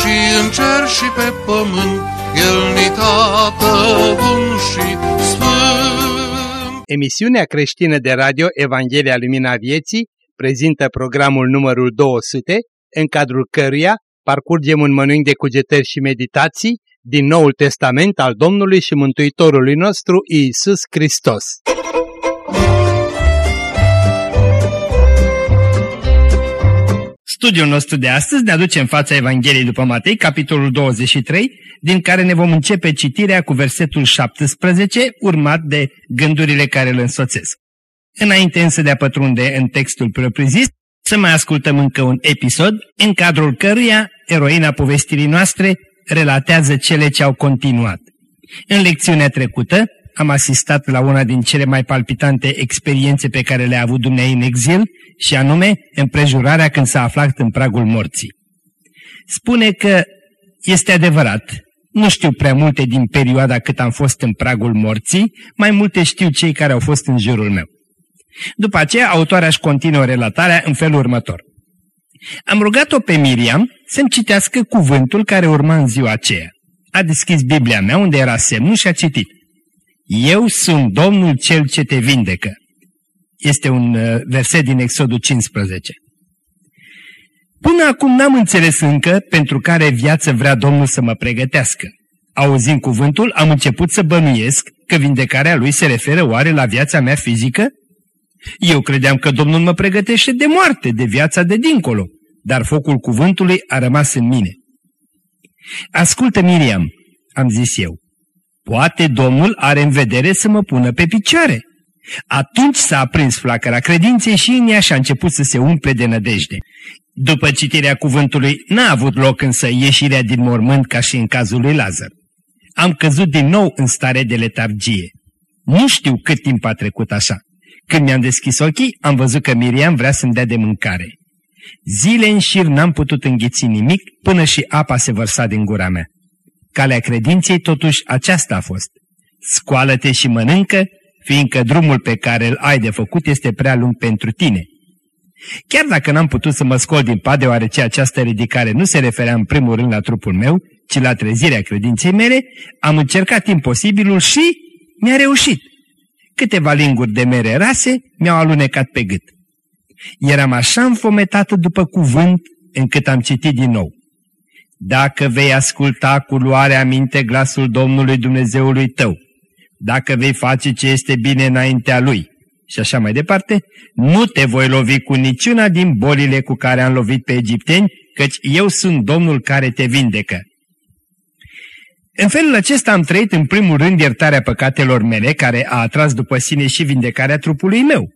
și în cer și pe pământ, El ni tată bun și sfânt. Emisiunea creștină de radio Evanghelia Lumina Vieții prezintă programul numărul 200, în cadrul căruia parcurgem un mănânc de cugetări și meditații din Noul Testament al Domnului și Mântuitorului nostru Iisus Hristos. Studiul nostru de astăzi ne aduce în fața Evangheliei după Matei, capitolul 23, din care ne vom începe citirea cu versetul 17, urmat de gândurile care îl însoțesc. Înainte însă de a pătrunde în textul propriu-zis, să mai ascultăm încă un episod, în cadrul căruia eroina povestirii noastre relatează cele ce au continuat. În lecțiunea trecută am asistat la una din cele mai palpitante experiențe pe care le-a avut Dumnezeu în exil și anume împrejurarea când s-a aflat în pragul morții. Spune că este adevărat, nu știu prea multe din perioada cât am fost în pragul morții, mai multe știu cei care au fost în jurul meu. După aceea, autoarea își continuă relatarea în felul următor. Am rugat-o pe Miriam să-mi citească cuvântul care urma în ziua aceea. A deschis Biblia mea unde era semnul și a citit. Eu sunt Domnul cel ce te vindecă. Este un uh, verset din Exodul 15. Până acum n-am înțeles încă pentru care viață vrea Domnul să mă pregătească. Auzind cuvântul, am început să bănuiesc că vindecarea lui se referă oare la viața mea fizică? Eu credeam că Domnul mă pregătește de moarte, de viața de dincolo, dar focul cuvântului a rămas în mine. Ascultă, Miriam, am zis eu, poate Domnul are în vedere să mă pună pe picioare. Atunci s-a aprins flacăra credinței și în ea și-a început să se umple de nădejde. După citirea cuvântului, n-a avut loc însă ieșirea din mormânt ca și în cazul lui Lazar. Am căzut din nou în stare de letargie. Nu știu cât timp a trecut așa. Când mi-am deschis ochii, am văzut că Miriam vrea să-mi dea de mâncare. Zile în șir n-am putut înghiți nimic până și apa se vărsa din gura mea. Calea credinței totuși aceasta a fost. Scoală-te și mănâncă, fiindcă drumul pe care îl ai de făcut este prea lung pentru tine. Chiar dacă n-am putut să mă scol din pat deoarece această ridicare nu se referea în primul rând la trupul meu, ci la trezirea credinței mele, am încercat imposibilul și mi-a reușit. Câteva linguri de mere rase mi-au alunecat pe gât. Eram așa înfometată după cuvânt încât am citit din nou. Dacă vei asculta cu luare aminte glasul Domnului Dumnezeului tău, dacă vei face ce este bine înaintea Lui și așa mai departe, nu te voi lovi cu niciuna din bolile cu care am lovit pe egipteni, căci eu sunt Domnul care te vindecă. În felul acesta am trăit în primul rând iertarea păcatelor mele, care a atras după sine și vindecarea trupului meu.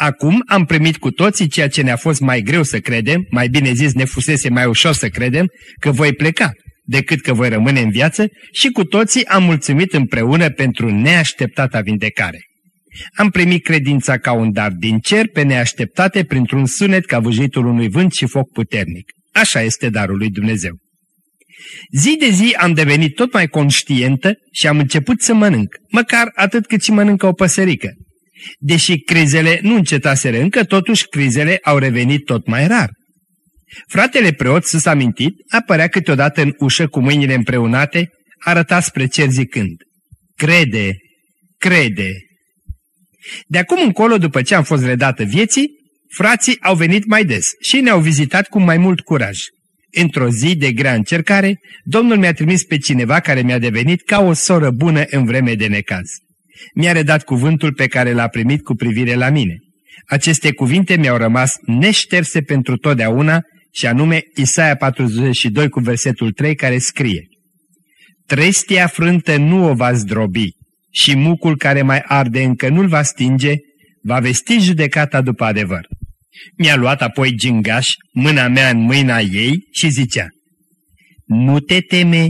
Acum am primit cu toții ceea ce ne-a fost mai greu să credem, mai bine zis ne fusese mai ușor să credem, că voi pleca, decât că voi rămâne în viață și cu toții am mulțumit împreună pentru neașteptata vindecare. Am primit credința ca un dar din cer pe neașteptate printr-un sunet ca vâjitul unui vânt și foc puternic. Așa este darul lui Dumnezeu. Zi de zi am devenit tot mai conștientă și am început să mănânc, măcar atât cât și mănâncă o păsărică. Deși crizele nu încetaseră încă, totuși crizele au revenit tot mai rar. Fratele preot, sus amintit, apărea câteodată în ușă cu mâinile împreunate, arăta spre cer zicând, Crede, crede. De acum încolo, după ce am fost redată vieții, frații au venit mai des și ne-au vizitat cu mai mult curaj. Într-o zi de grea încercare, Domnul mi-a trimis pe cineva care mi-a devenit ca o soră bună în vreme de necaz. Mi-a redat cuvântul pe care l-a primit cu privire la mine. Aceste cuvinte mi-au rămas neșterse pentru totdeauna și anume Isaia 42 cu versetul 3 care scrie Trestia frântă nu o va zdrobi și mucul care mai arde încă nu-l va stinge, va vesti judecata după adevăr. Mi-a luat apoi gingaș mâna mea în mâina ei și zicea, nu te teme,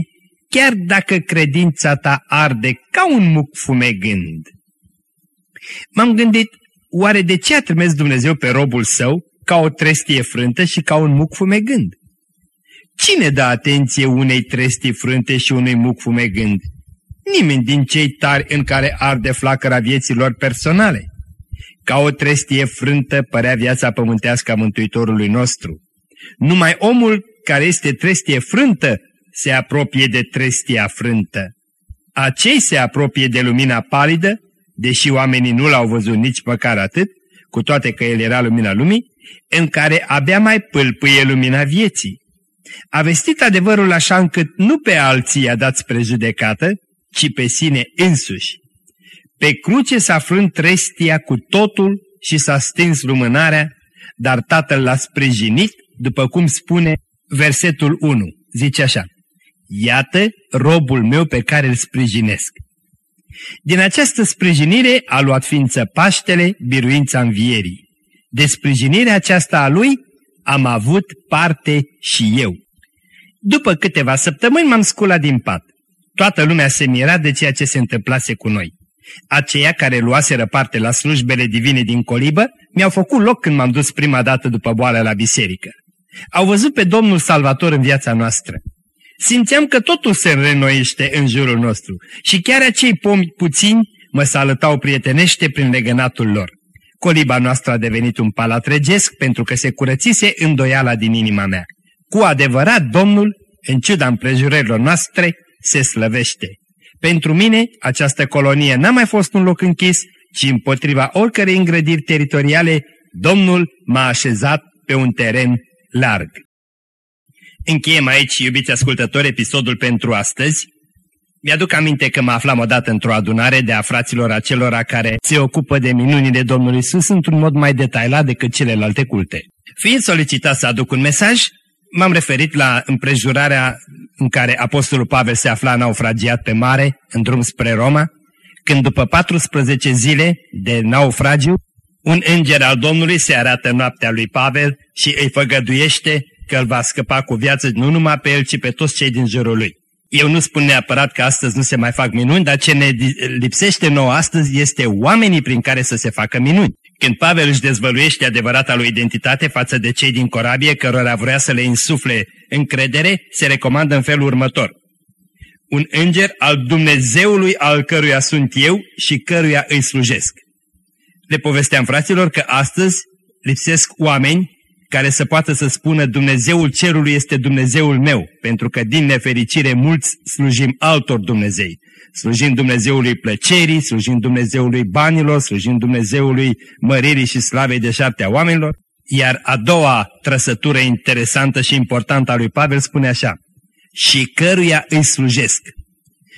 chiar dacă credința ta arde ca un muc fumegând. M-am gândit, oare de ce a trimis Dumnezeu pe robul său ca o trestie frântă și ca un muc fumegând? Cine dă atenție unei trestii frânte și unui muc fumegând? Nimeni din cei tari în care arde flacăra vieților personale. Ca o trestie frântă părea viața pământească a Mântuitorului nostru. Numai omul care este trestie frântă se apropie de trestia frântă. Acei se apropie de lumina palidă, deși oamenii nu l-au văzut nici măcar atât, cu toate că el era lumina lumii, în care abia mai pâlpâie lumina vieții. A vestit adevărul așa încât nu pe alții i-a dat spre judecată, ci pe sine însuși. Pe cruce s-a frânt trestia cu totul și s-a stins lumânarea, dar tatăl l-a sprijinit, după cum spune versetul 1. Zice așa, Iată robul meu pe care îl sprijinesc. Din această sprijinire a luat ființă Paștele, biruința învierii. De sprijinirea aceasta a lui am avut parte și eu. După câteva săptămâni m-am sculat din pat. Toată lumea se mira de ceea ce se întâmplase cu noi. Aceia care luaseră parte la slujbele divine din colibă mi-au făcut loc când m-am dus prima dată după boală la biserică. Au văzut pe Domnul Salvator în viața noastră. Simțeam că totul se renoiește în jurul nostru și chiar acei pomi puțini mă salutau prietenește prin legănatul lor. Coliba noastră a devenit un palat regesc pentru că se curățise îndoiala din inima mea. Cu adevărat, Domnul, în ciuda împrejurărilor noastre, se slăvește. Pentru mine, această colonie n-a mai fost un loc închis, ci împotriva oricărei îngrădiri teritoriale, Domnul m-a așezat pe un teren larg. Încheiem aici, iubiți ascultători, episodul pentru astăzi. Mi-aduc aminte că mă aflam odată într-o adunare de a fraților acelora care se ocupă de minunile Domnului Isus într-un mod mai detailat decât celelalte culte. Fiind solicitat să aduc un mesaj, m-am referit la împrejurarea în care Apostolul Pavel se afla naufragiat pe mare, în drum spre Roma, când după 14 zile de naufragiu, un înger al Domnului se arată noaptea lui Pavel și îi făgăduiește că îl va scăpa cu viață nu numai pe el, ci pe toți cei din jurul lui. Eu nu spun neapărat că astăzi nu se mai fac minuni, dar ce ne lipsește nouă astăzi este oamenii prin care să se facă minuni. Când Pavel își dezvăluiește adevărata lui identitate față de cei din corabie cărora vrea să le insufle încredere, se recomandă în felul următor. Un înger al Dumnezeului al căruia sunt eu și căruia îi slujesc. Le povesteam fraților că astăzi lipsesc oameni care să poată să spună Dumnezeul cerului este Dumnezeul meu, pentru că din nefericire mulți slujim altor Dumnezei. Slujim Dumnezeului plăcerii, slujim Dumnezeului banilor, slujim Dumnezeului măririi și slavei de șaptea oamenilor. Iar a doua trăsătură interesantă și importantă a lui Pavel spune așa, și căruia îi slujesc.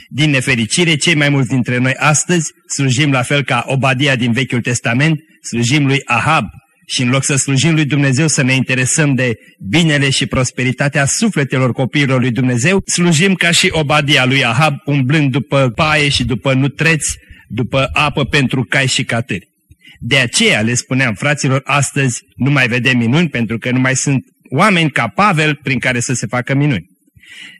Din nefericire, cei mai mulți dintre noi astăzi slujim la fel ca Obadia din Vechiul Testament, slujim lui Ahab, și în loc să slujim lui Dumnezeu să ne interesăm de binele și prosperitatea sufletelor copiilor lui Dumnezeu, slujim ca și Obadia lui Ahab, umblând după paie și după nutreți, după apă pentru cai și catări. De aceea le spuneam fraților, astăzi nu mai vedem minuni pentru că nu mai sunt oameni ca Pavel prin care să se facă minuni.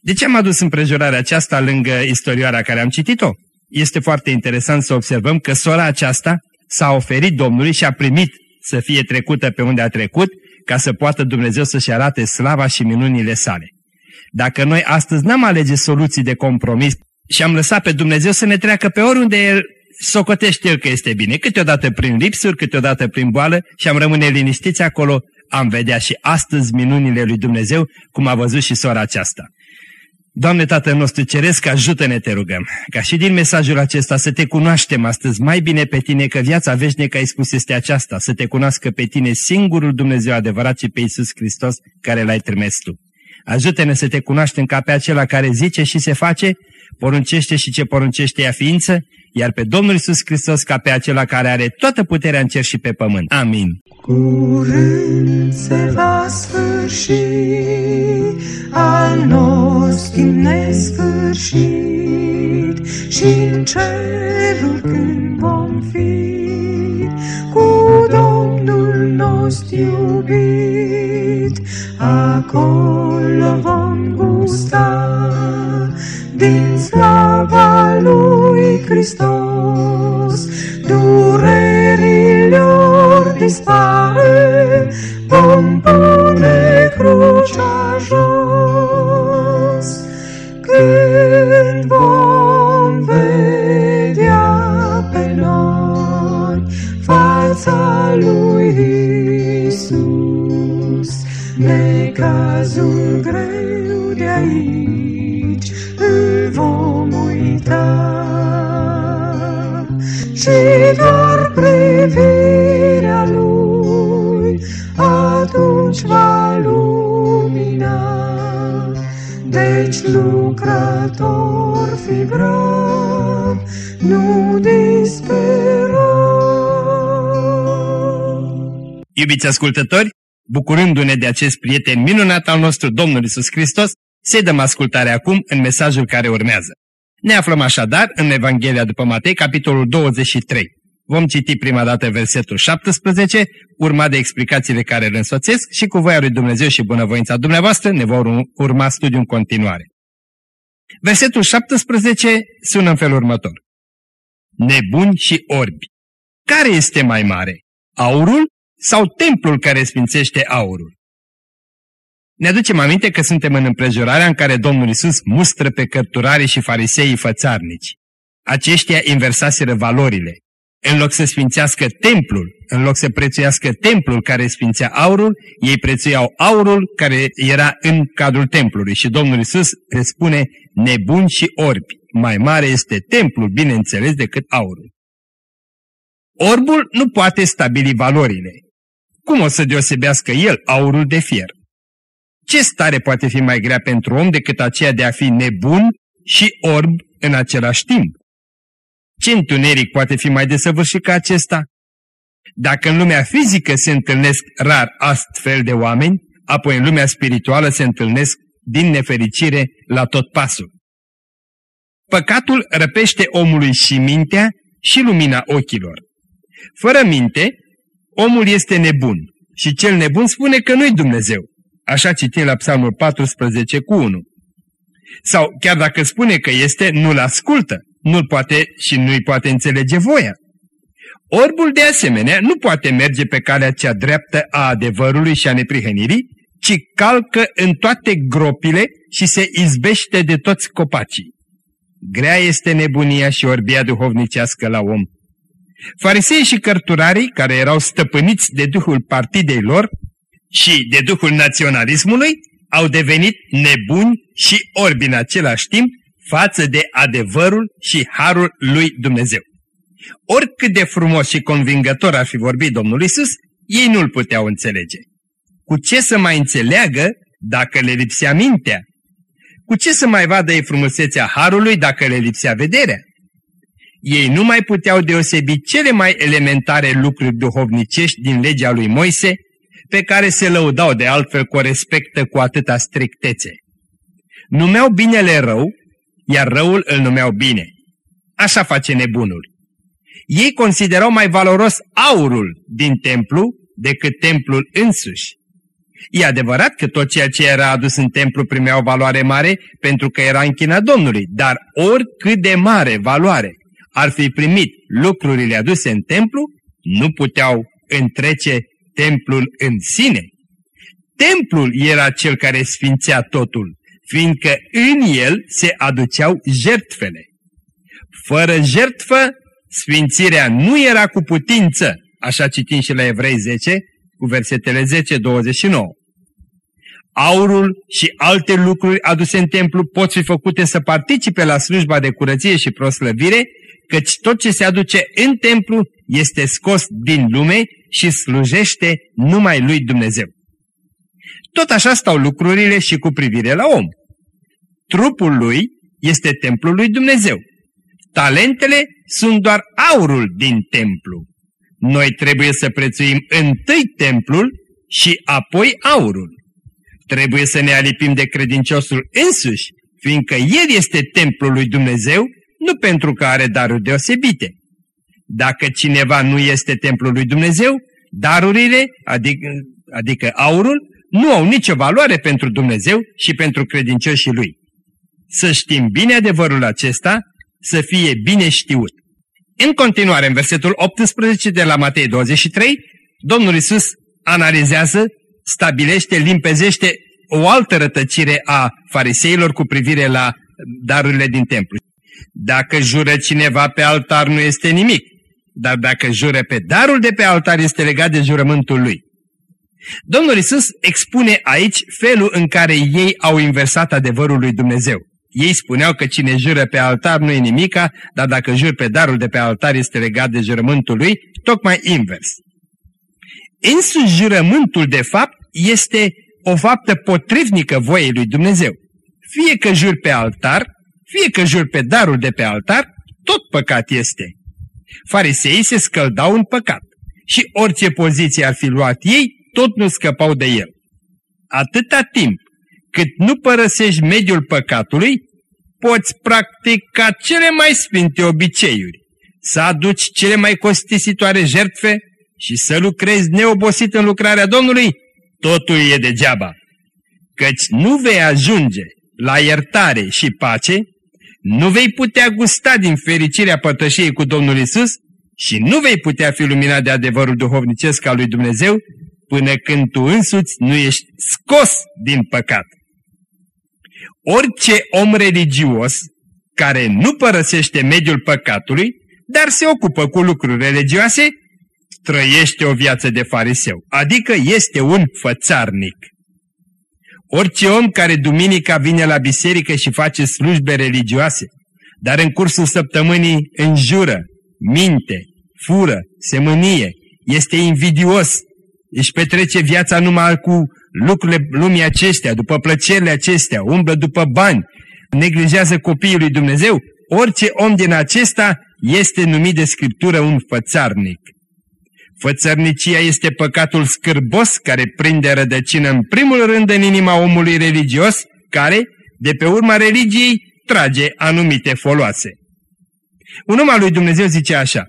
De ce am adus împrejurarea aceasta lângă istorioara care am citit-o? Este foarte interesant să observăm că sora aceasta s-a oferit Domnului și a primit să fie trecută pe unde a trecut, ca să poată Dumnezeu să-și arate slava și minunile sale. Dacă noi astăzi n-am alege soluții de compromis și am lăsat pe Dumnezeu să ne treacă pe oriunde El socotește El că este bine, câteodată prin lipsuri, câteodată prin boală și am rămâne liniștiți acolo, am vedea și astăzi minunile lui Dumnezeu, cum a văzut și sora aceasta. Doamne Tatăl nostru Ceresc, ajută-ne, te rugăm, ca și din mesajul acesta să te cunoaștem astăzi mai bine pe tine, că viața veșnică, ai spus, este aceasta, să te cunoască pe tine singurul Dumnezeu adevărat și pe Iisus Hristos care l-ai trimis tu. Ajută-ne să te cunoaștem ca pe acela care zice și se face, poruncește și ce poruncește ea ființă, iar pe Domnul Iisus Hristos ca pe acela care are toată puterea în cer și pe pământ. Amin. Curând se va sfârși al nostru nesfârșit și în cerul când vom fi cu Domnul nostru iubit, acolo vom gusta din slava lui Hristos. Durerilor dispare, vom pune crucea jos. Când vom vedea pe noi fața lui Isus, ne necazul greu de aici, lucrător fi brav, nu dispera. Iubiți ascultători, bucurându-ne de acest prieten minunat al nostru Domnul Isus Hristos, să dăm ascultare acum în mesajul care urmează. Ne aflăm așadar în Evanghelia după Matei, capitolul 23. Vom citi prima dată versetul 17, urmat de explicațiile care îl însoțesc și cu voia lui Dumnezeu și bunăvoința dumneavoastră ne vor urma studiul în continuare. Versetul 17 sună în felul următor. Nebuni și orbi. Care este mai mare? Aurul sau templul care sfințește aurul? Ne aducem aminte că suntem în împrejurarea în care Domnul Isus mustră pe cărturarii și fariseii fățarnici. Aceștia inversaseră valorile. În loc să sfințească templul, în loc să prețuiască templul care sfințea aurul, ei prețuiau aurul care era în cadrul templului. Și Domnul Isus răspune, nebuni și orbi, mai mare este templul, bineînțeles, decât aurul. Orbul nu poate stabili valorile. Cum o să deosebească el aurul de fier? Ce stare poate fi mai grea pentru om decât aceea de a fi nebun și orb în același timp? Ce întuneric poate fi mai desăvârșit ca acesta? Dacă în lumea fizică se întâlnesc rar astfel de oameni, apoi în lumea spirituală se întâlnesc din nefericire la tot pasul. Păcatul răpește omului și mintea și lumina ochilor. Fără minte, omul este nebun și cel nebun spune că nu-i Dumnezeu. Așa citim la Psalmul 14 cu 1. Sau chiar dacă spune că este, nu-l ascultă, nu-l poate și nu-i poate înțelege voia. Orbul de asemenea nu poate merge pe calea cea dreaptă a adevărului și a neprihănirii, ci calcă în toate gropile și se izbește de toți copacii. Grea este nebunia și orbia duhovnicească la om. Farisei și cărturarii, care erau stăpâniți de duhul partidei lor și de duhul naționalismului, au devenit nebuni și orbi în același timp față de adevărul și harul lui Dumnezeu. Oricât de frumos și convingător ar fi vorbit Domnul Isus, ei nu-l puteau înțelege. Cu ce să mai înțeleagă dacă le lipsea mintea? Cu ce să mai vadă ei frumusețea harului dacă le lipsea vederea? Ei nu mai puteau deosebi cele mai elementare lucruri duhovnicești din legea lui Moise, pe care se lăudau de altfel cu o respectă cu atâta strictețe. Numeau binele rău, iar răul îl numeau bine. Așa face nebunul. Ei considerau mai valoros aurul din templu decât templul însuși. E adevărat că tot ceea ce era adus în templu primea o valoare mare pentru că era închina Domnului, dar oricât de mare valoare ar fi primit lucrurile aduse în templu, nu puteau întrece templul în sine. Templul era cel care sfințea totul, fiindcă în el se aduceau jertfele. Fără jertfă, sfințirea nu era cu putință, așa citim și la Evrei 10, cu versetele 10-29. Aurul și alte lucruri aduse în templu pot fi făcute să participe la slujba de curăție și proslăvire, căci tot ce se aduce în templu este scos din lume și slujește numai lui Dumnezeu. Tot așa stau lucrurile și cu privire la om. Trupul lui este templul lui Dumnezeu. Talentele sunt doar aurul din templu. Noi trebuie să prețuim întâi templul și apoi aurul. Trebuie să ne alipim de credinciosul însuși, fiindcă el este templul lui Dumnezeu, nu pentru că are daruri deosebite. Dacă cineva nu este templul lui Dumnezeu, darurile, adică, adică aurul, nu au nicio valoare pentru Dumnezeu și pentru credincioșii lui. Să știm bine adevărul acesta, să fie bine știut. În continuare, în versetul 18 de la Matei 23, Domnul Isus analizează, stabilește, limpezește o altă rătăcire a fariseilor cu privire la darurile din templu. Dacă jură cineva pe altar nu este nimic, dar dacă jură pe darul de pe altar este legat de jurământul lui. Domnul Isus expune aici felul în care ei au inversat adevărul lui Dumnezeu. Ei spuneau că cine jură pe altar nu e nimica, dar dacă jur pe darul de pe altar este legat de jurământul lui, tocmai invers. Însuși jurământul, de fapt, este o faptă potrivnică voiei lui Dumnezeu. Fie că jur pe altar, fie că jur pe darul de pe altar, tot păcat este. Fariseii se scăldau în păcat și orice poziție ar fi luat ei, tot nu scăpau de el. Atâta timp cât nu părăsești mediul păcatului, poți practica cele mai sfinte obiceiuri, să aduci cele mai costisitoare jertfe și să lucrezi neobosit în lucrarea Domnului, totul e degeaba. Căci nu vei ajunge la iertare și pace, nu vei putea gusta din fericirea părtășiei cu Domnul Isus și nu vei putea fi luminat de adevărul duhovnicesc al lui Dumnezeu până când tu însuți nu ești scos din păcat. Orice om religios care nu părăsește mediul păcatului, dar se ocupă cu lucruri religioase, trăiește o viață de fariseu, adică este un fățarnic. Orice om care duminica vine la biserică și face slujbe religioase, dar în cursul săptămânii înjură, minte, fură, semânie, este invidios, își petrece viața numai cu lucrurile lumii acestea, după plăcerile acestea, umblă după bani, neglijează copiii lui Dumnezeu, orice om din acesta este numit de Scriptură un fățarnic. Fățărnicia este păcatul scârbos care prinde rădăcină în primul rând în inima omului religios, care, de pe urma religiei, trage anumite foloase. Un om al lui Dumnezeu zice așa,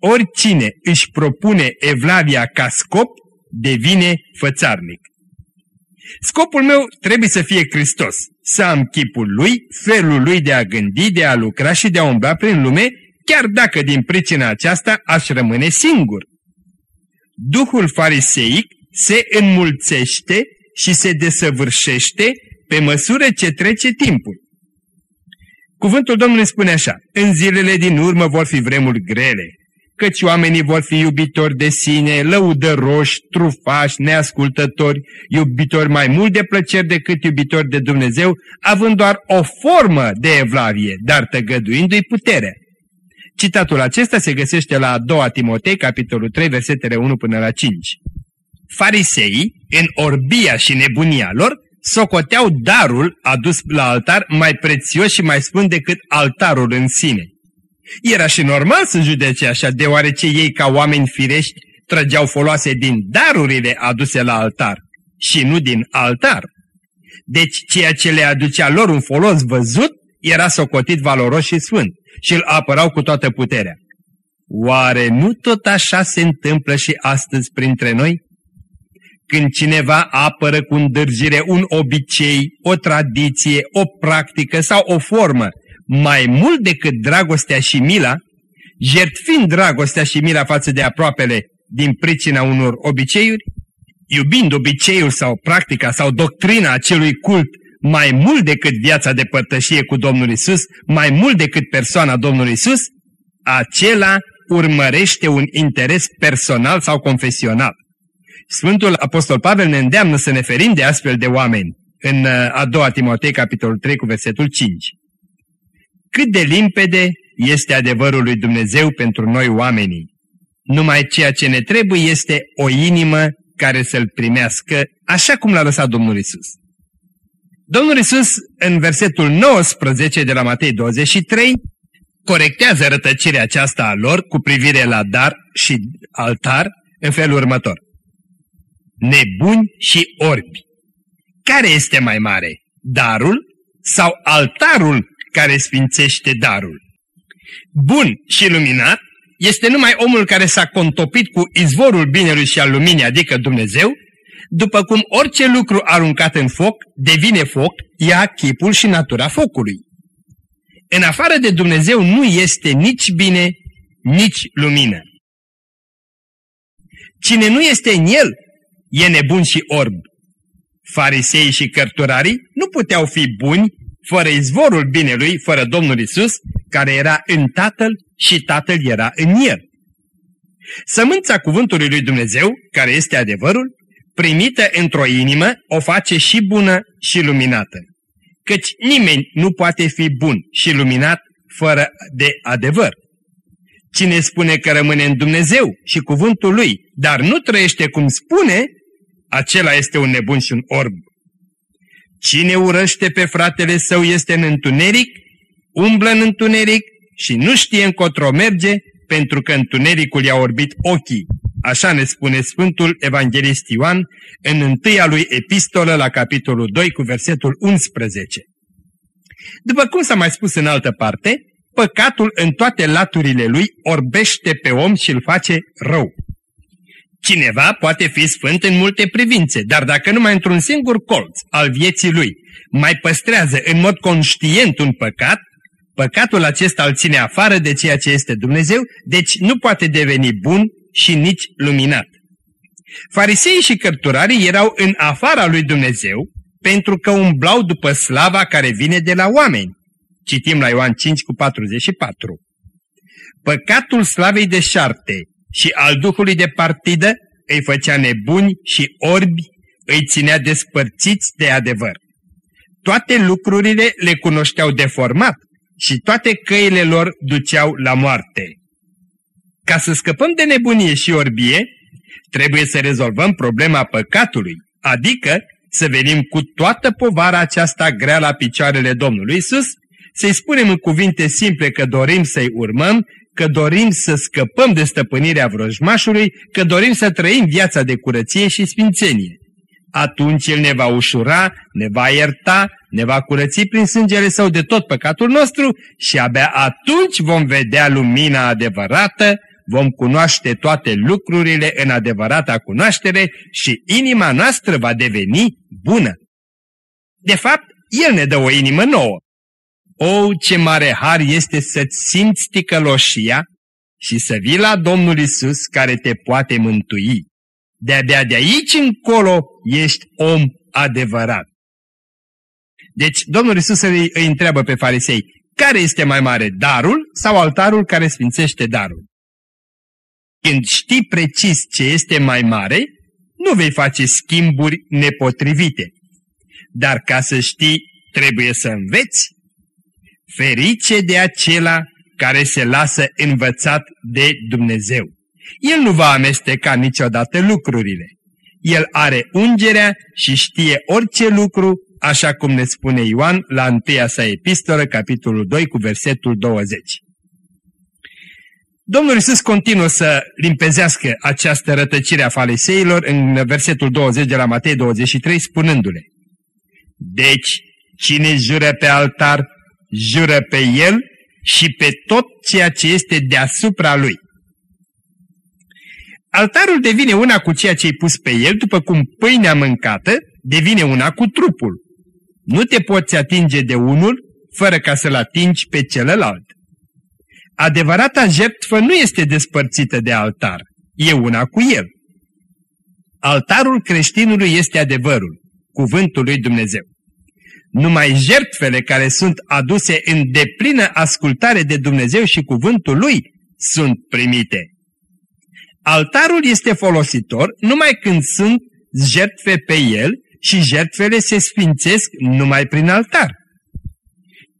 Oricine își propune evlavia ca scop, devine fățarnic. Scopul meu trebuie să fie Hristos, să am chipul Lui, felul Lui de a gândi, de a lucra și de a umbla prin lume, chiar dacă din pricina aceasta aș rămâne singur. Duhul fariseic se înmulțește și se desăvârșește pe măsură ce trece timpul. Cuvântul Domnului spune așa, în zilele din urmă vor fi vremuri grele, căci oamenii vor fi iubitori de sine, lăudăroși, trufași, neascultători, iubitori mai mult de plăceri decât iubitori de Dumnezeu, având doar o formă de evlavie, dar tăgăduindu-i putere. Citatul acesta se găsește la a doua Timotei, capitolul 3, versetele 1 până la 5. Fariseii, în orbia și nebunia lor, socoteau darul adus la altar mai prețios și mai sfânt decât altarul în sine. Era și normal să judece așa, deoarece ei ca oameni firești trăgeau foloase din darurile aduse la altar și nu din altar. Deci ceea ce le aducea lor un folos văzut era socotit valoros și sfânt și îl apărau cu toată puterea. Oare nu tot așa se întâmplă și astăzi printre noi? Când cineva apără cu îndârjire un obicei, o tradiție, o practică sau o formă mai mult decât dragostea și mila, jertfind dragostea și mila față de aproapele din pricina unor obiceiuri, iubind obiceiul sau practica sau doctrina acelui cult mai mult decât viața de părtășie cu Domnul Isus, mai mult decât persoana Domnului Isus, acela urmărește un interes personal sau confesional. Sfântul Apostol Pavel ne îndeamnă să ne ferim de astfel de oameni în uh, a doua Timotei, capitolul 3, cu versetul 5 cât de limpede este adevărul lui Dumnezeu pentru noi oamenii. Numai ceea ce ne trebuie este o inimă care să-L primească așa cum l-a lăsat Domnul Isus. Domnul Isus, în versetul 19 de la Matei 23, corectează rătăcirea aceasta a lor cu privire la dar și altar în felul următor. Nebuni și orbi. Care este mai mare? Darul sau altarul care sfințește darul. Bun și luminat este numai omul care s-a contopit cu izvorul binelui și al luminii, adică Dumnezeu, după cum orice lucru aruncat în foc devine foc, ia chipul și natura focului. În afară de Dumnezeu nu este nici bine, nici lumină. Cine nu este în el, e nebun și orb. Farisei și cărturarii nu puteau fi buni fără izvorul binelui, fără Domnul Isus, care era în Tatăl și Tatăl era în El. Sămânța cuvântului lui Dumnezeu, care este adevărul, primită într-o inimă, o face și bună și luminată. Căci nimeni nu poate fi bun și luminat fără de adevăr. Cine spune că rămâne în Dumnezeu și cuvântul lui, dar nu trăiește cum spune, acela este un nebun și un orb. Cine urăște pe fratele său este în întuneric, umblă în întuneric și nu știe încotro merge, pentru că întunericul i-a orbit ochii. Așa ne spune Sfântul Evanghelist Ioan în întâia lui epistolă la capitolul 2 cu versetul 11. După cum s-a mai spus în altă parte, păcatul în toate laturile lui orbește pe om și îl face rău. Cineva poate fi sfânt în multe privințe, dar dacă numai într-un singur colț al vieții lui mai păstrează în mod conștient un păcat, păcatul acesta îl ține afară de ceea ce este Dumnezeu, deci nu poate deveni bun și nici luminat. Fariseii și cărturarii erau în afara lui Dumnezeu pentru că umblau după slava care vine de la oameni. Citim la Ioan 5 cu 44. Păcatul slavei de șarte și al Duhului de partidă îi făcea nebuni și orbi, îi ținea despărțiți de adevăr. Toate lucrurile le cunoșteau deformat și toate căile lor duceau la moarte. Ca să scăpăm de nebunie și orbie, trebuie să rezolvăm problema păcatului, adică să venim cu toată povara aceasta grea la picioarele Domnului Isus, să-i spunem în cuvinte simple că dorim să-i urmăm, că dorim să scăpăm de stăpânirea vrăjmașului, că dorim să trăim viața de curăție și sfințenie. Atunci El ne va ușura, ne va ierta, ne va curăți prin sângele Său de tot păcatul nostru și abia atunci vom vedea lumina adevărată, vom cunoaște toate lucrurile în adevărata cunoaștere și inima noastră va deveni bună. De fapt, El ne dă o inimă nouă. O, ce mare har este să-ți simți ticăloșia și să vii la Domnul Isus care te poate mântui. De-abia de aici încolo ești om adevărat. Deci Domnul Isus îi, îi întreabă pe farisei, care este mai mare, darul sau altarul care sfințește darul? Când știi precis ce este mai mare, nu vei face schimburi nepotrivite. Dar ca să știi, trebuie să înveți. Ferice de acela care se lasă învățat de Dumnezeu. El nu va amesteca niciodată lucrurile. El are ungerea și știe orice lucru, așa cum ne spune Ioan la întâia sa epistolă, capitolul 2, cu versetul 20. Domnul Iisus continuă să limpezească această rătăcire a fariseilor în versetul 20 de la Matei 23, spunându-le Deci, cine jură pe altar, jură pe el și pe tot ceea ce este deasupra lui. Altarul devine una cu ceea ce ai pus pe el, după cum pâinea mâncată devine una cu trupul. Nu te poți atinge de unul fără ca să-l atingi pe celălalt. Adevărata jertfă nu este despărțită de altar, e una cu el. Altarul creștinului este adevărul, cuvântul lui Dumnezeu. Numai jertfele care sunt aduse în deplină ascultare de Dumnezeu și cuvântul lui sunt primite. Altarul este folositor numai când sunt jertfe pe el și jertfele se sfințesc numai prin altar.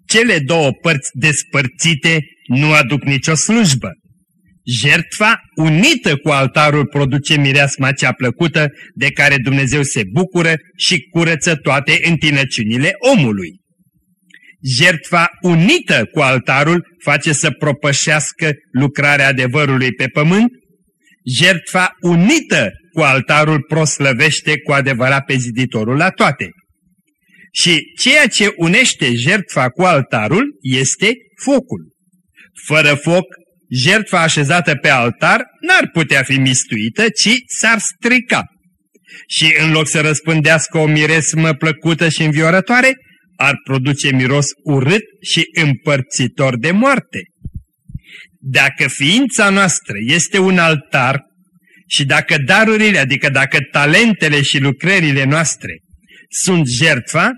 Cele două părți despărțite nu aduc nicio slujbă. Jertfa unită cu altarul produce mireasma cea plăcută de care Dumnezeu se bucură și curăță toate întinăciunile omului. Jertfa unită cu altarul face să propășească lucrarea adevărului pe pământ. Jertfa unită cu altarul proslăvește cu adevărat pe ziditorul la toate. Și ceea ce unește jertfa cu altarul este focul. Fără foc, jertfa așezată pe altar n-ar putea fi mistuită, ci s-ar strica. Și în loc să răspândească o miresmă plăcută și înviorătoare, ar produce miros urât și împărțitor de moarte. Dacă ființa noastră este un altar și dacă darurile, adică dacă talentele și lucrările noastre sunt jertfa,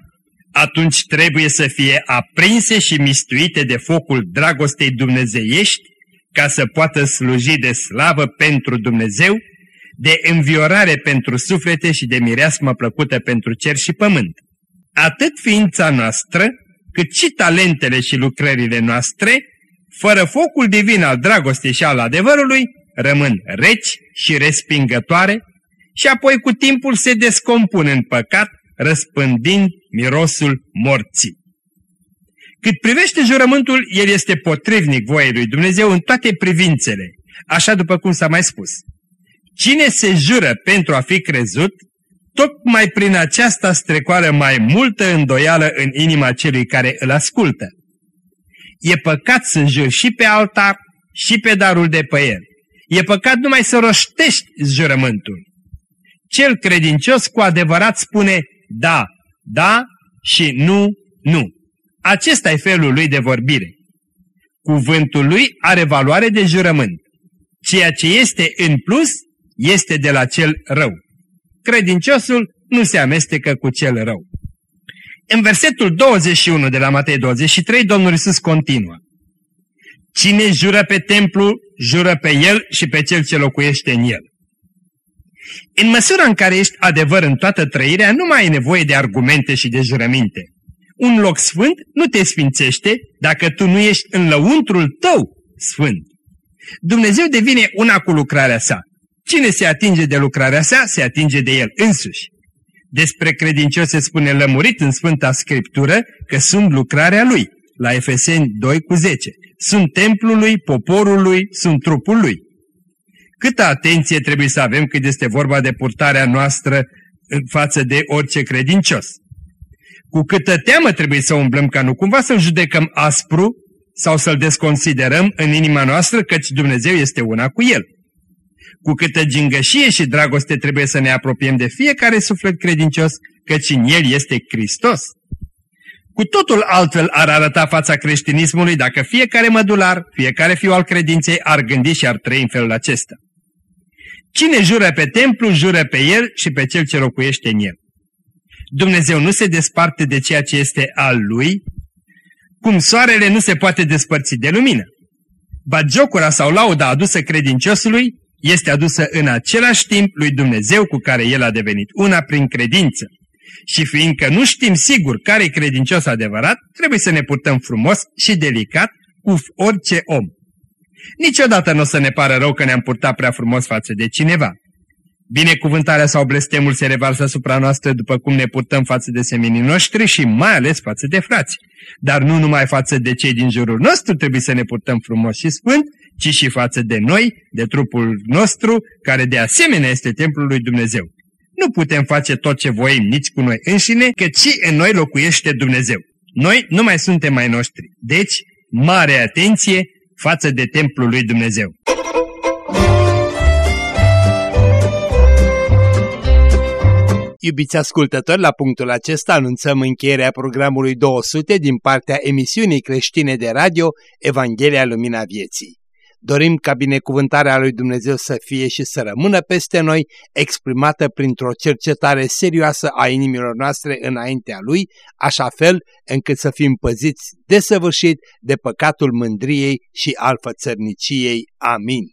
atunci trebuie să fie aprinse și mistuite de focul dragostei dumnezeiești, ca să poată sluji de slavă pentru Dumnezeu, de înviorare pentru suflete și de mireasmă plăcută pentru cer și pământ. Atât ființa noastră, cât și talentele și lucrările noastre, fără focul divin al dragostei și al adevărului, rămân reci și respingătoare și apoi cu timpul se descompun în păcat, răspândind mirosul morții. Cât privește jurământul, el este potrivnic voiei lui Dumnezeu în toate privințele, așa după cum s-a mai spus. Cine se jură pentru a fi crezut, tocmai prin aceasta strecoară mai multă îndoială în inima celui care îl ascultă. E păcat să juri și pe altar și pe darul de păier. E păcat numai să roștești jurământul. Cel credincios cu adevărat spune da, da și nu, nu. Acesta e felul lui de vorbire. Cuvântul lui are valoare de jurământ. Ceea ce este în plus este de la cel rău. Credinciosul nu se amestecă cu cel rău. În versetul 21 de la Matei 23, Domnul Iisus continuă. Cine jură pe templu, jură pe el și pe cel ce locuiește în el. În măsura în care ești adevăr în toată trăirea, nu mai ai nevoie de argumente și de jurăminte. Un loc sfânt nu te sfințește dacă tu nu ești în lăuntrul tău sfânt. Dumnezeu devine una cu lucrarea sa. Cine se atinge de lucrarea sa, se atinge de el însuși. Despre credincios se spune lămurit în Sfânta Scriptură că sunt lucrarea lui, la Efeseni 2 cu 10. Sunt templul lui, poporul lui, sunt trupul lui. Câtă atenție trebuie să avem când este vorba de purtarea noastră în față de orice credincios. Cu câtă teamă trebuie să umblăm ca nu cumva să-l judecăm aspru sau să-l desconsiderăm în inima noastră căci Dumnezeu este una cu el. Cu câtă gingășie și dragoste trebuie să ne apropiem de fiecare suflet credincios, căci în el este Hristos. Cu totul altfel ar arăta fața creștinismului dacă fiecare mădular, fiecare fiu al credinței ar gândi și ar trăi în felul acesta. Cine jură pe templu, jură pe el și pe cel ce locuiește în el. Dumnezeu nu se desparte de ceea ce este al lui, cum soarele nu se poate despărți de lumină. Bagiocura sau lauda adusă credinciosului este adusă în același timp lui Dumnezeu cu care el a devenit una prin credință. Și fiindcă nu știm sigur care e credincios adevărat, trebuie să ne purtăm frumos și delicat cu orice om. Niciodată nu o să ne pară rău că ne-am purtat prea frumos față de cineva. Binecuvântarea sau blestemul se revarsă asupra noastră după cum ne purtăm față de semenii noștri și mai ales față de frați. Dar nu numai față de cei din jurul nostru trebuie să ne purtăm frumos și sfânt, ci și față de noi, de trupul nostru, care de asemenea este templul lui Dumnezeu. Nu putem face tot ce voim nici cu noi înșine, căci și în noi locuiește Dumnezeu. Noi nu mai suntem mai noștri. Deci, mare atenție față de templul lui Dumnezeu. Iubiți ascultători, la punctul acesta anunțăm încheierea programului 200 din partea emisiunii creștine de radio Evanghelia Lumina Vieții. Dorim ca binecuvântarea lui Dumnezeu să fie și să rămână peste noi, exprimată printr-o cercetare serioasă a inimilor noastre înaintea Lui, așa fel încât să fim păziți desăvârșit de păcatul mândriei și al fățărniciei. Amin.